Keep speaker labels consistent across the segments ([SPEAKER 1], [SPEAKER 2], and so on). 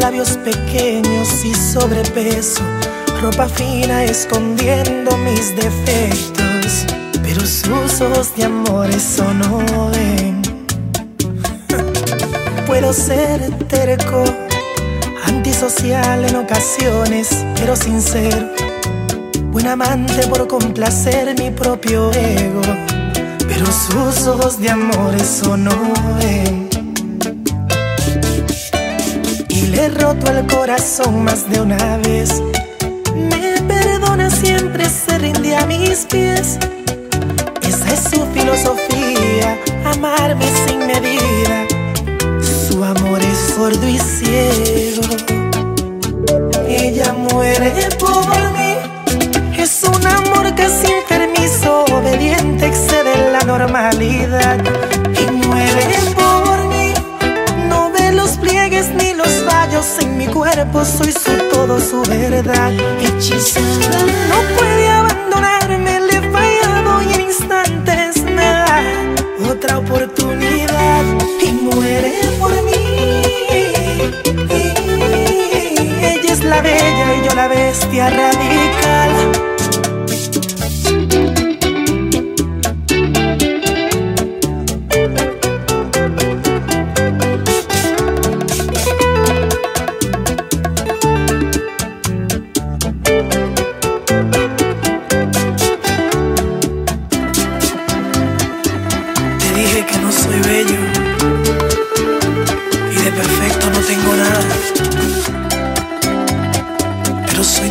[SPEAKER 1] labios pequeños y sobrepeso, ropa fina escondiendo mis defectos, pero sus ojos de amor eso no ven. Puedo ser terco, antisocial en ocasiones, pero sincero, buen amante por complacer mi propio ego, pero sus ojos de amor eso no ven. He roto el corazón más de una vez. Me perdona siempre, se rinde a mis pies. Esa es su filosofía, amarme sin medida. Su amor es sordo y ciego. Ella muere por mí. Es un amor que sin permiso, obediente, excede la normalidad. En mi cuerpo, soy su todo, su verdad. Hechizada, no puede abandonarme, le he fallado y en instantes me da otra oportunidad y muere por mí. Ella es la bella y yo la bestia radical. Soy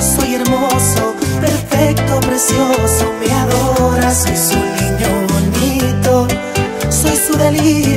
[SPEAKER 1] soy hermoso, perfecto, precioso, me adora, soy su niño bonito, soy su delirio.